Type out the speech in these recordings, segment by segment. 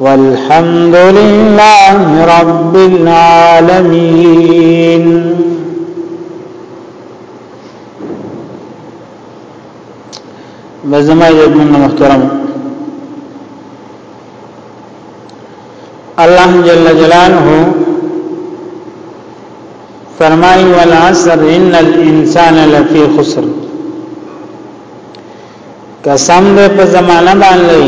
والحمد لله رب العالمين بزمائي ابن محترم الله جل جلاله فرمای والعصر ان الانسان لفی خسر قسم دې په زمانہ باندې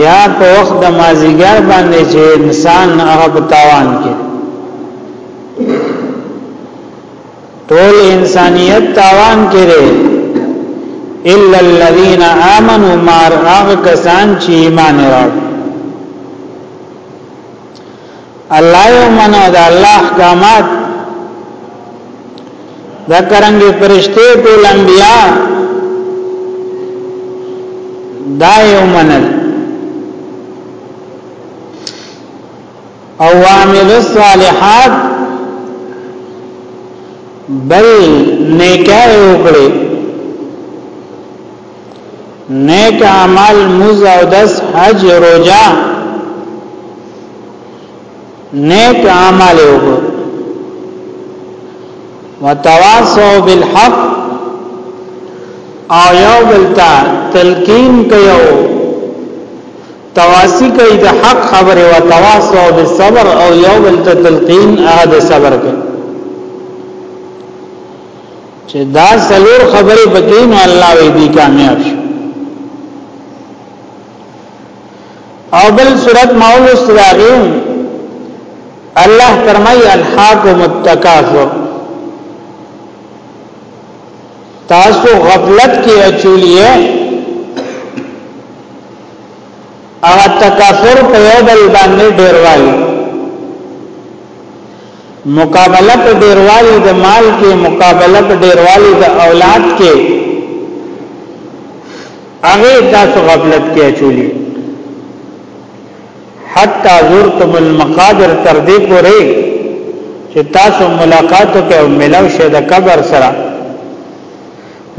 یا په وخت د مازیګر باندې چې انسان هغه په تاوان کې ټول انسانیت تاوان کې دی الا الذين امنوا مار هغه کسان چې ایمان راوړ الله یو منو دا الله احکامات دا کرنګي فرشته ټول انبیا دا یو منل او عامل الصالحات بل نیکه وکړي نیک اعمال موز او دس حج روجا نیک اعمال او وتواصو بالحق او یو بلتا تلقین کيو تواسی کوي د حق خبره او تواصو بالصبر او یو بلتا تلقین اغه د صبر کوي چې دا څلور خبرې پکې نو الله وی دی کامیاب شي او بل صورت مول استراغیم الله فرمای الحاکم التکاثر تاسو غفلت کې اچولیه او تکاثر په یو بل باندې ډیروالی مقابله په ډیروالی د مال کې مقابله په ډیروالی د اولاد کې هغه تاسو غفلت کې چولی حتا زرتم المقابر تر دې پورې چې تاسو ملاقات کې او ملاو شه د قبر سره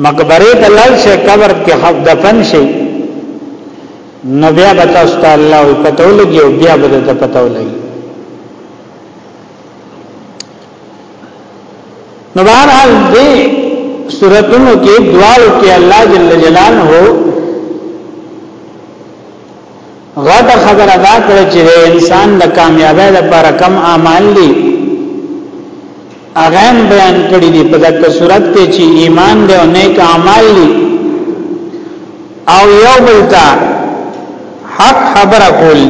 مقبره ته لال شه قبر کې حق دفن شي نو بیا به تاسو ته الله پتو لګي او بیا به ته پتو لګي نو بهر حال دې سورتونو کې دعاو کې الله جل جلاله غټه خبره دا کړ چې انسان د کامیابی لپاره کم اعمال دي اغه بیان کړی دی په دغه صورت کې چې ایمان دی او نیک اعمال دي او یو بل ته حق خبره کولی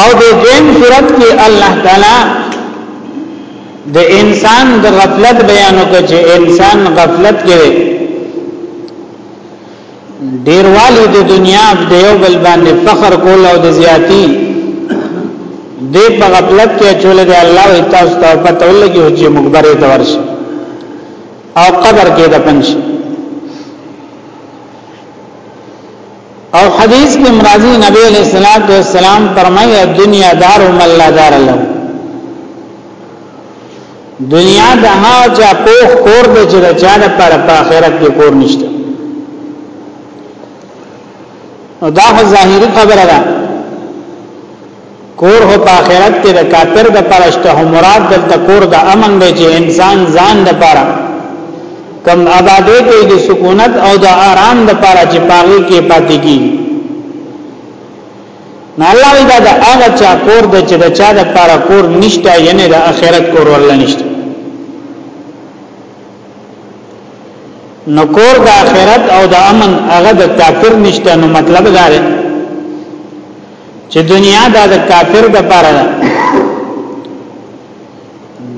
او د دویم صورت کې الله تعالی د انسان د غفلت بیان وکړي چې انسان غفلت کوي ډیروالی د دنیا د یو بل باندې فخر کول او د زیاتی د په غفلت کې چول دی الله او تاسو ته پته ولګي او چې مغبره ته ورشي او قبر کې د پنځه او حدیث کې مرضی نبی علیہ الصلوۃ والسلام فرمایي دنیا دار من لا دار له دنیا د ها چا پوخ کور د چې د چا د پر په آخرت کې کور نشته او دا ظاهری خبره ده کور هو په آخرت کې د کافر د پرشته هو مراد دلته کور د امن دی چې انسان ځان د پاره کم آبادې کې د سکونت او د آرام د پاره چې پاغي کې پاتې کی نه الله دا د هغه چا کور د چې د چا د پاره کور نشته یعنی د آخرت کور ول نشته نو کور د آخرت او د امن هغه د کافر نشته نو مطلب دا دی چې دنیا دا د کافر د پاره ده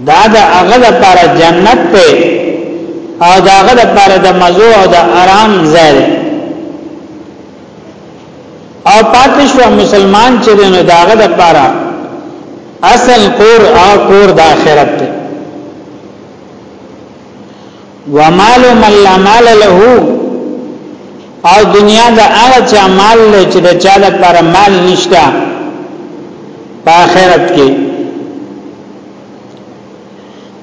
دا د هغه د پاره جنت ته او دا هغه د پاره د مزو او د آرام ځای او پاتشوا مسلمان چې نو دا هغه د پاره اصل کور او کور د آخرت ته ومال من لا مال له او دنیا د هغه چا مال له چې د چا لپاره مال نشته په آخرت کې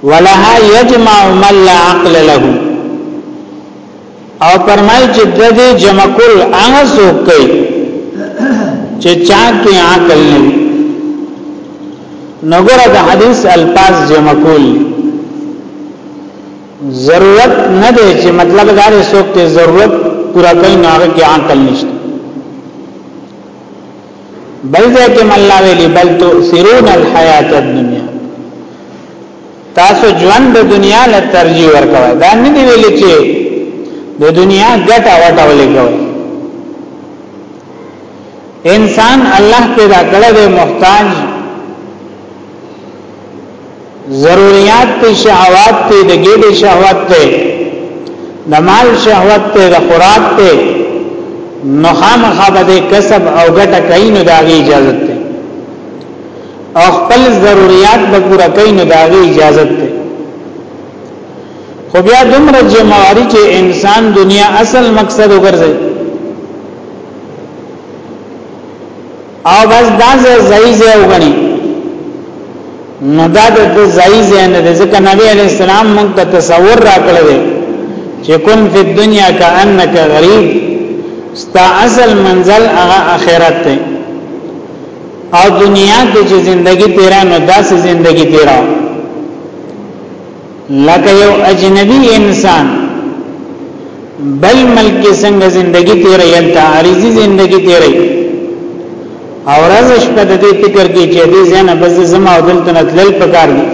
ولها یجمع من لا عقل له او پرمای چې د دې جمع کول هغه څوک کوي چې چا کې عقل نه وي نګره د حدیث الفاظ جمع کول ضرورت نه دی چې مطلب دا دی څوک ته ضرورت پورا کوي نه هغه کې عقل نشته بل ځای کې مله ویلي بل تو سرون الحیات الدنیا تاسو ژوند د دنیا له ترجیح ورکوي دا نه دی ویلي چې د دنیا ګټه وټه ولې کوي انسان الله پیدا کړی دی محتاج ضروريات ته شهوات ته د ګډ شهوات ته د مال شهوات ته د خوراک ته نخام خبد کسب او ګټه کین داغي اجازه ته او خپل ضروريات به پورا کین داغي اجازه ته خو بیا دومره جمعواري چې انسان دنیا اصل مقصد وګرځي او بس دا ځای ځای وګڼي نو دا د ځای ځای نه ځکه نبی علی السلام موږ ته تصور راکړی دی چې کن فی الدنیا کانک غریب ستا اصل منزل هغه اخرت دی او دنیا کې چې ژوندۍ تیرا نو داسې ژوندۍ تیرا لکه یو اجنبی انسان بل ملک کې څنګه زندگی تیرې یلته عارضی زندگی تیرې او رزش په دې فکر کې چې دې زنه بز زما او دلته نتلل پکار دي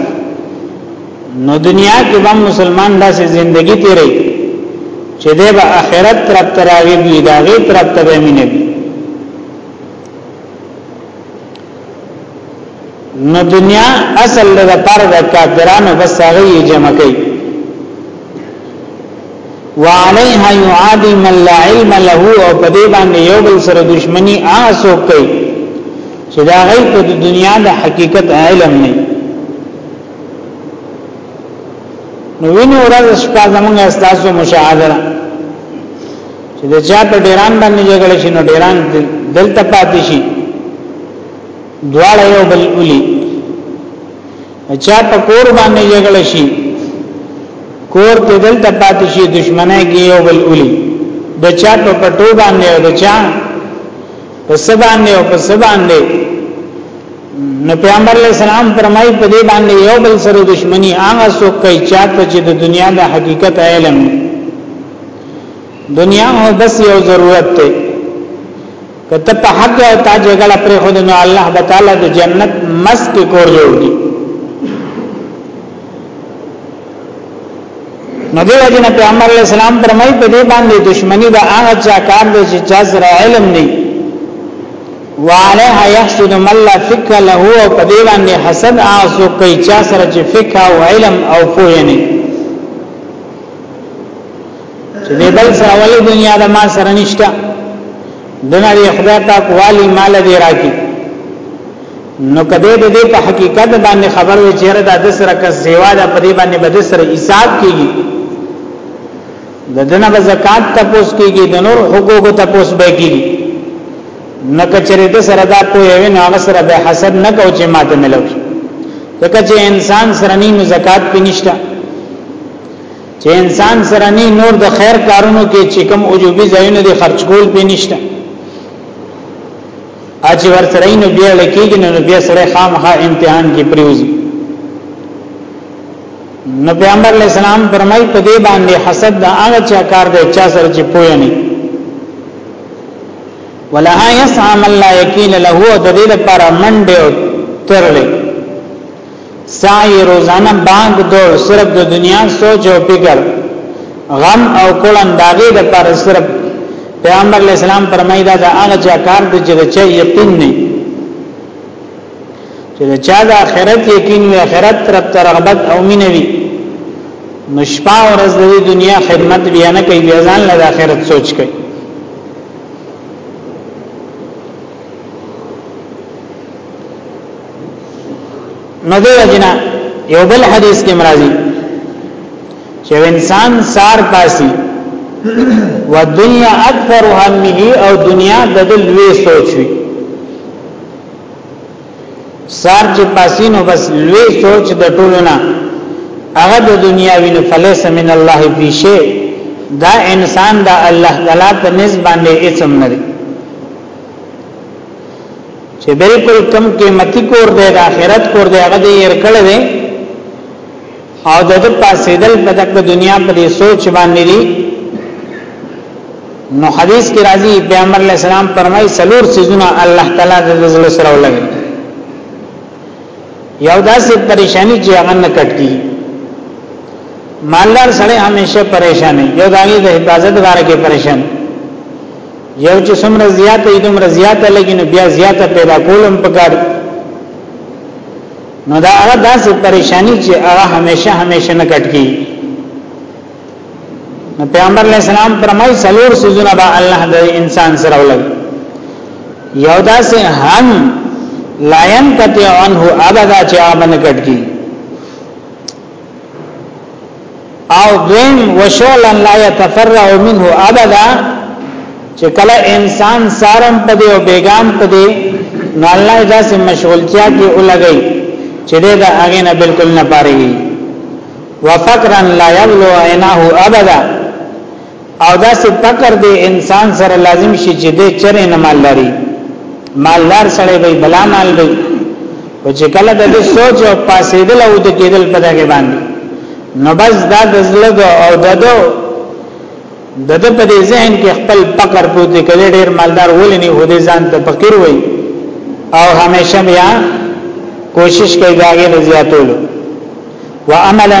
نو دنیا کې به مسلمان داسې زندگی تیرې چې دې به آخرت تر تراوی دی داغه تر تبه مینه نو دنیا اصل د پر د کافرانو بس هغه یې جمع کوي وعليها يعادي من لا علم له او په دې باندې یو بل سره دښمنی آسو کوي چې دا غي په دنیا د حقیقت علم نه نو ویني ورځ شپه زمونږه استاسو مشاهده چې د چا په ډیران باندې جګړه شي نو ډیران دلته پاتې شي دواړه یو بل ولي چا په کور باندې جګړه شي کور ته دلته پاتې شي دشمنه کې یو بل ولي د چا په پټو باندې او د چا په سبان او په سبان دی نو پیغمبر علیہ السلام فرمایي په دې باندې یو بل سره دښمنی هغه څوک کوي چې د دنیا د حقیقت علم دنیا هو بس یو ضرورت ته کته په حق او تا جګړه پر خود نو الله تعالی د جنت مس کې کور جوړ کی نو دی جن پیغمبر علیہ السلام فرمای په دې باندې دشمنی د هغه چا کار دی چې چا سره علم نه وعليها يحسد من لا فقه له او په دې باندې حسد آسو کوي چا سره چې فقه او علم او پوهه نه چې د بل سره ولې دنیا د ما سره نشته دنه دی خدای پاک والی مال دی راکی نو کده د دې په حقیقت باندې خبر وي چې ردا د سره کس زیوا ده په دې باندې بد سره حساب کیږي د دنه به زکات تپوس کیږي د نور حقوق تپوس به کیږي نو کچره د سره دا په یوه نه هغه سره به حسد نه کو چې ماته ملوي ځکه چې انسان سره نه زکات پینشته چې انسان سره نه نور د خیر کارونو کې چې کوم اوجوبي ځایونه دي خرج کول به نشته اج ور سره نو بیا لکېږي نو بیا سره خامخا امتحان کې پریوزي نو پیغمبر علیہ السلام فرمای په دې باندې حسد دا هغه چا کار دی چا سره چې پوه نه ولها يسعى من لا يكيل له د دې لپاره منډه ترلې سعی روزانه بانګ دو صرف د دنیا سوچ او فکر غم او کولن داغه د پر صرف پیغمبر علی السلام فرمایي دا هغه چا کار دی چې چا یقین نه چې چا د آخرت یقین وي آخرت طرف ته رغبت او مینه وي نشپا ورځ د دنیا خدمت بیا نه کوي بیا ځان له آخرت سوچ کوي نو دی وجنا یو بل حدیث کې مرাজি چې انسان سار پاسي و دنیا اکثر همه او دنیا د لوی سوچ وي سار چې پاسي نو بس لوی سوچ د ټولو نه هغه د دنیا وین فلیس من الله فی شی دا انسان دا الله تعالی په نسبت باندې اسم نه چې بالکل کم قیمتي کور دی د آخرت کور دی هغه دې ير کړی دی او د دې پاسېدل په دغه دنیا په دې سوچ باندې دي نو حدیث کې راځي پیغمبر علی السلام فرمایي سلور سيزونه الله تعالی د زړه سره ولګي یو داسې پریشانی چې هغه نه کټي مالدار سره همیشه پریشان یو دانی د حفاظت غاره کې پریشان یو چې څومره زیاته ای دومره زیاته لګي نو بیا زیاته پیدا کولم پکار نو دا هغه داسې پریشانی چې هغه همیشه همیشه نه کټ کی نو پیغمبر علیہ السلام فرمای سلور سوزونه با الله د انسان سره ولګ یو داسې هم لاین کته عنه ابدا چې امن کټ کی او دویم وشغلا لا يتفرع منه ابدا چې کله انسان سارم پدې او بیگام پدې نو الله داسې مشغولتیا کې ولګي چې دا هغه نه بالکل نه پاري وفقرا لا يبلو عينه ابدا او دا سه فقر دی انسان سره لازم شي چې د چرې نه مال لري مالدار سره به بلا مال دی او چې کله د سوچ او پاسېدل او د کېدل په دغه باندې نو بس دا د زلګ او ددو د د په دې ذهن کې خپل فقر پوتې کړي ډېر مالدار ولې نه هو دې ځان ته فقیر وای او همیشه بیا کوشش کوي داګه زیاتولو وعملا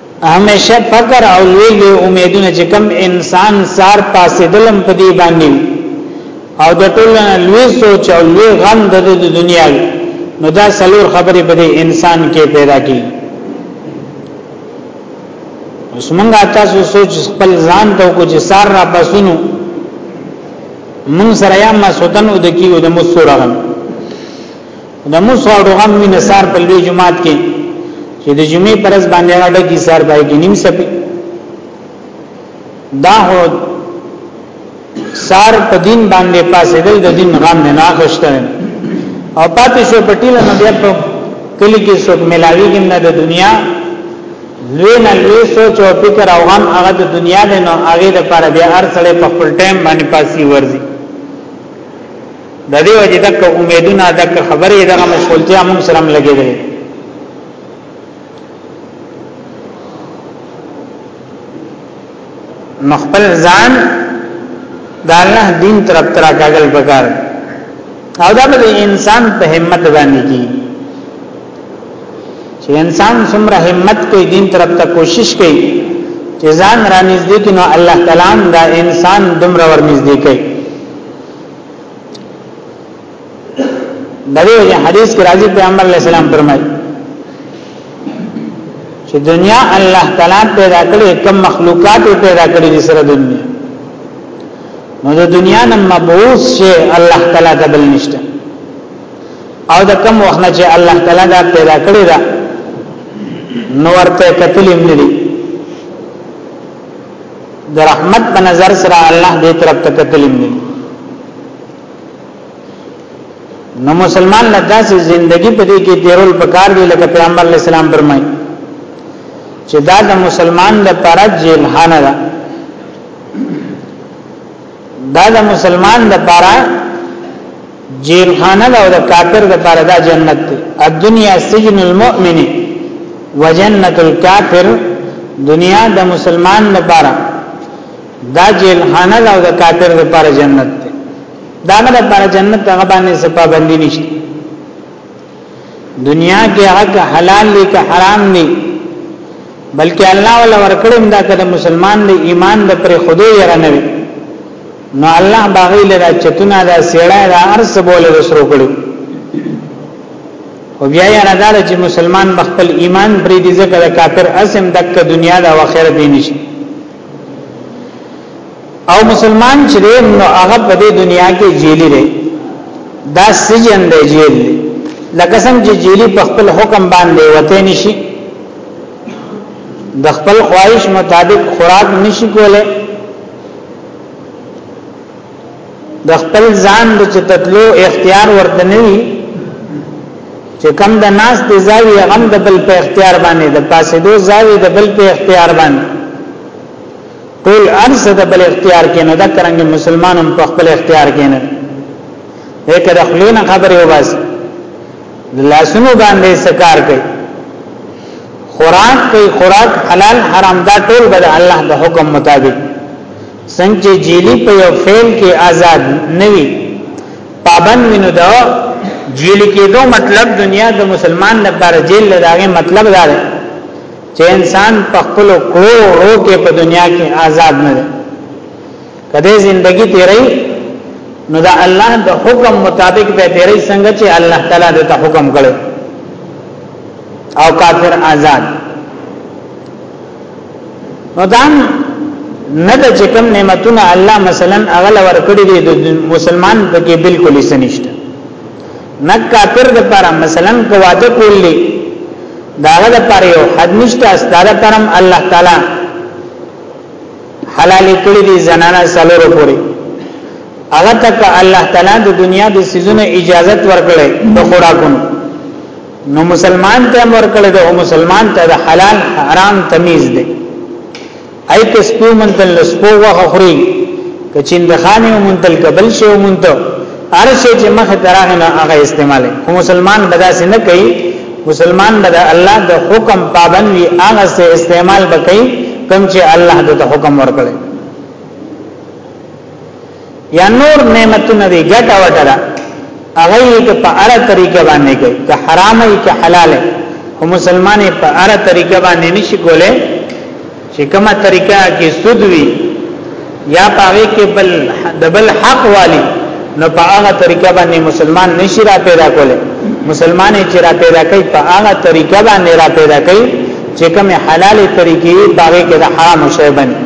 همیشه فکر او لوی لوی امیدونه چې کم انسان سار پاسې دلم په دی باندې او د ټولو لوی سوچ او لوی غم د دنیا نو دا سلور خبرې په انسان کې پیدا کی اوس موږ تاسو سوچ خپل ځان ته کو چې سار را پسونو موږ سره یا ما سوتن او د کیو د مسورغم د موږ واړو غم وی نثار په لوی جماعت کې چې د جمعې پرز باندې راډه کی سار پای کې نیم سپي دا هو سار په دین باندې پاسې دل د دین غم نه ناخشته او پاتې شو پټیله نو بیا په کلی کې څوک ملاوي کې نه د دنیا لوی نه لوی سوچ او فکر او غم هغه د دنیا نه هغه د پر بیا هر سړی په خپل ټیم باندې پاسي ورزي د دې وجه دک امیدونه دک خبرې دغه مشغولتیا موږ سره هم لګېدل مخبل ځان د الله دین تر تر کاغل بګار او دا به انسان په همت باندې کی چې انسان څومره همت کوي دین تر ته کوشش کوي چې ځان را نږدې کینو الله تعالی دا انسان دمر ور نږدې کوي دغه وجه حدیث کې راځي پیغمبر علی السلام فرمایي چې دنیا الله تعالی پیدا کړې کم مخلوقات پیدا کړې دي سره دنیا نو د دنیا نه مبعوث شي الله تعالی ته بل نشته او د کم وخت نه چې الله تعالی دا پیدا کړې ده نو ورته کتلې ملي د رحمت په نظر سره الله دې طرف ته کتلم نه نو مسلمان نه داسې ژوندۍ په دې کې تیرول پکار دی لکه پیغمبر علی السلام فرمایي چې دا د مسلمان لپاره جیلهانه ده دا د مسلمان د پاره جیل خانه او د کافر د پاره دا جنت دی الدنیا سجن المؤمن وجنت الکافر دنیا د مسلمان د پاره دا جیل خانه او د کافر د پاره جنت دی دا نه د پاره جنت هغه باندې څه پابندی نشته دنیا کې حق حلال دی که حرام دی بلکې الله ولا ورکړم دا کده مسلمان دی ایمان د پر خدای یره نه وي نو الله باغی لرا چتونه دا سیړه دا ارس بوله وسرو کړو او بیا یې اندار چې مسلمان خپل ایمان پرې دي ځکه کافر اسم دک دنیا دا واخر دی نشي او مسلمان چې دی نو هغه په دې دنیا کې جیلی دی دا سجن دی جیل دی لکه څنګه چې جیلی په خپل حکم باندې وته نشي د خپل خواهش مطابق خوراک نشي کوله د خپل ځان د چتتلو اختیار ورته نه وي چې کم د ناس د زاوی غم د بل په اختیار باندې د پاسې دو زاوی د بل په اختیار باندې ټول ارز د بل اختیار کې نه دا کرنګ مسلمانم په خپل اختیار کې نه دې کړه خلینا خبره وباس لاسونو باندې سکار کوي خوراک کوي خوراک حلال حرام دا ټول بد الله د حکم مطابق څنګه جیلی په یو فعل کې آزاد نوي پابند وینو دا جیل کې دو مطلب دنیا د مسلمان لپاره جیل لداغه مطلب دا دی چې انسان په خپل کړو وړو کې په دنیا کې آزاد نه دی کله ژوندۍ تیرې نو دا الله د حکم مطابق به تیرې څنګه چې الله تعالی د حکم کړي او کافر آزاد نو دا نه د چې کوم نعمتونه الله مثلا اغل ورکړي دي د مسلمان پکې بالکل هیڅ نشته نه کافر د پر مثلا کواده کولی داغه د پر یو حد نشته استاده پرم الله تعالی حلال کړی دي زنانا سلور پوری هغه تک الله تعالی د دنیا د سيزونو اجازه ورکړي د خوراکونو نو مسلمان ته ورکړي د مسلمان ته د حلال حرام تمیز دی اي که سپیو منتل سپو وخه خوري که چندخانه منتل قبل شي منتو ارشه چې مخه تراغ نه هغه استعمال کوم مسلمان بداسه نه کوي مسلمان بدا الله د حکم پابند وي هغه سه استعمال بکې کوم چې الله د حکم ورکړي یا نور نعمتونه دی ګټه وټه ده هغه یې که په اړه طریقه باندې کوي که حرام یې که حلال او مسلمان په اړه طریقه باندې نشي کولای چې کومه طریقه کې سود وي یا پاره کې بل دبل حق والی نو په هغه طریقه باندې مسلمان نشي را پیدا کولای مسلمان چې را پیدا کوي په هغه طریقه باندې را پیدا کوي چې کومه حلال طریقې باغې کې د حرام شی باندې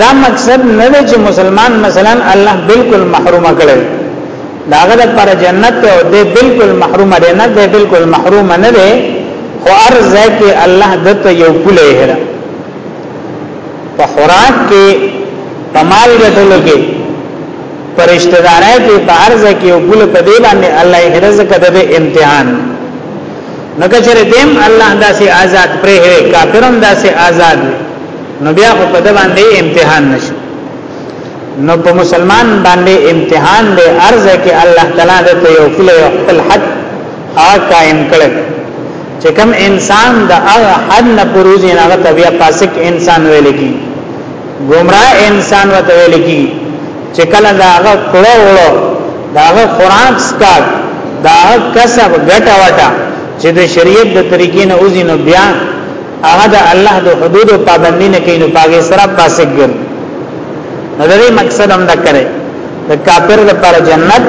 دا مقصد نه دی چې مسلمان مثلا الله بالکل محروم کړي داغه د پر جنت ته دی بالکل محروم دی نه دی بالکل محروم نه دی خو ارزه کې الله دته یو کله هره په خوراک کې په مال ګټلو کې پر اشتدارای کې په ارزه کې یو کله په دی باندې الله هرزه کده امتحان نو کچره دیم الله داسې آزاد پرې هوي کافرون داسې آزاد نو بیا خو په د باندې امتحان نشو نو په مسلمان باندې امتحان دی ارزه کې الله تعالی د ته یو کله یو خپل حد آ قائم کړي چې کوم انسان د هغه حد نه پروزي نه هغه بیا فاسق انسان ویل کی گمراه انسان وته ویل کی چې کله دا هغه کړو وړو دا هغه قران سکار دا هغه کسب ګټه وټه چې د شریعت د طریقې نه اوزی نو بیا هغه د الله د حدود پابندی نه کینو پاګه سره پاسګ ګر نظرې مقصد هم دا کړي د کافر لپاره جنت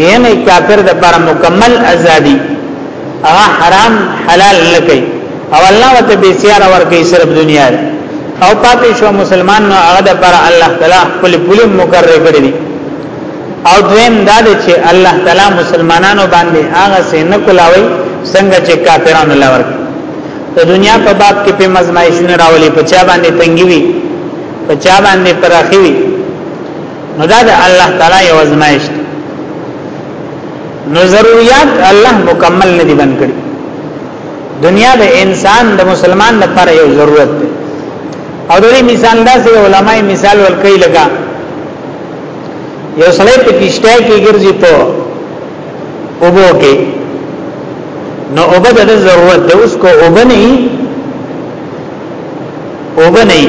یې نه کافر لپاره مکمل ازادي هغه حرام حلال نه کوي او الله وت به سیار ور کوي صرف دنیا ده او پاتې شو مسلمان نو هغه د پر الله تعالی خپل پولی مقرر کړی دي او دویم دا دی چې الله تعالی مسلمانانو باندې هغه سه نه کولاوي څنګه چې کافرانو لور د دنیا په باب کې په مزمایښونه راولي په چا باندې تنګي وي په چا باندې پراخي وي نو دا د الله تعالی یو ازمایښت نو ضرورت الله مکمل نه دی بند کړی دنیا د انسان د مسلمان لپاره یو ضرورت دی او دغه مثال دا سه علماي مثال ورکړي لگا یو سړی په کیشته کې ګرځي په اوبو کې نو اوبه د ضرورت ده اوس کو اوبه نه اوبه نه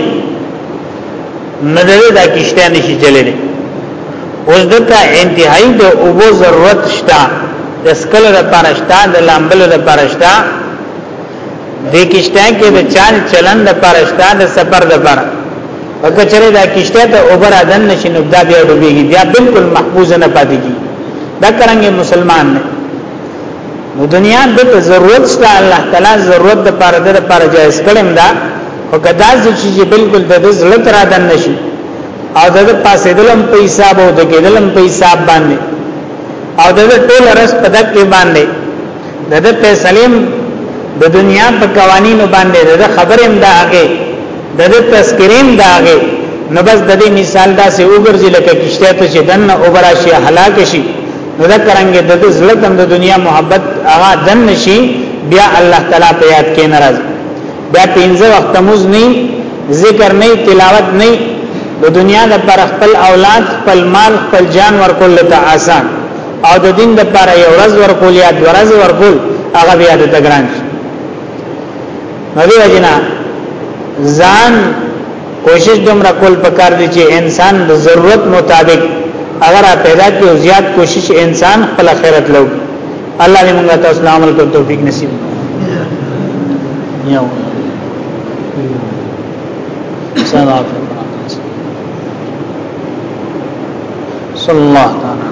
نه ده دا کشته نشي چلې نه اوس دته انتهایی د اوبو ضرورت شته د سکل د پرشتہ د لامبل د پرشتہ د کشته کې د چال چلن د پرشتہ د سفر د پر اګه چره دا کشته ته اوبر ادن نشي نو دا بیا ډوبېږي بیا بالکل محفوظ نه پاتې کی دا کرانګي مسلمان نه نو دنیا د ضرورت شته الله تعالی ضرورت د پاره د پاره جایز کړم دا او کدا چې بالکل د زړه تر اذن نشي او د پاسې دلم په حساب او د کېدلم په حساب باندې او د ټول رس په دکې باندې د د فیصلیم د دنیا په قوانینو باندې د خبرم دا هغه د د تذکریم دا هغه نو بس د دې مثال دا سه وګرځي لکه کشته ته چې دنه اوبراشي هلاک شي نو دا کرانګه د زړه تم د دنیا محبت هغه دن نشي بیا الله تعالی په یاد کې ناراض بیا پنځه وخت موز نه ذکر نه تلاوت نه د دنیا د پر خپل اولاد خپل مال خپل جان ورکول ته آسان او د دین د پر یو ورځ ورکول یا د ورځ ورکول هغه بیا د تګران نو دی وجنا ځان کوشش دومره کول پکار دي چې انسان د ضرورت مطابق اگر پیدا کړي او زیات کوشش انسان خپل خیرت لو الله دې موږ ته اسلام عمل کو توفیق نصیب یو سلام صلی الله تعالی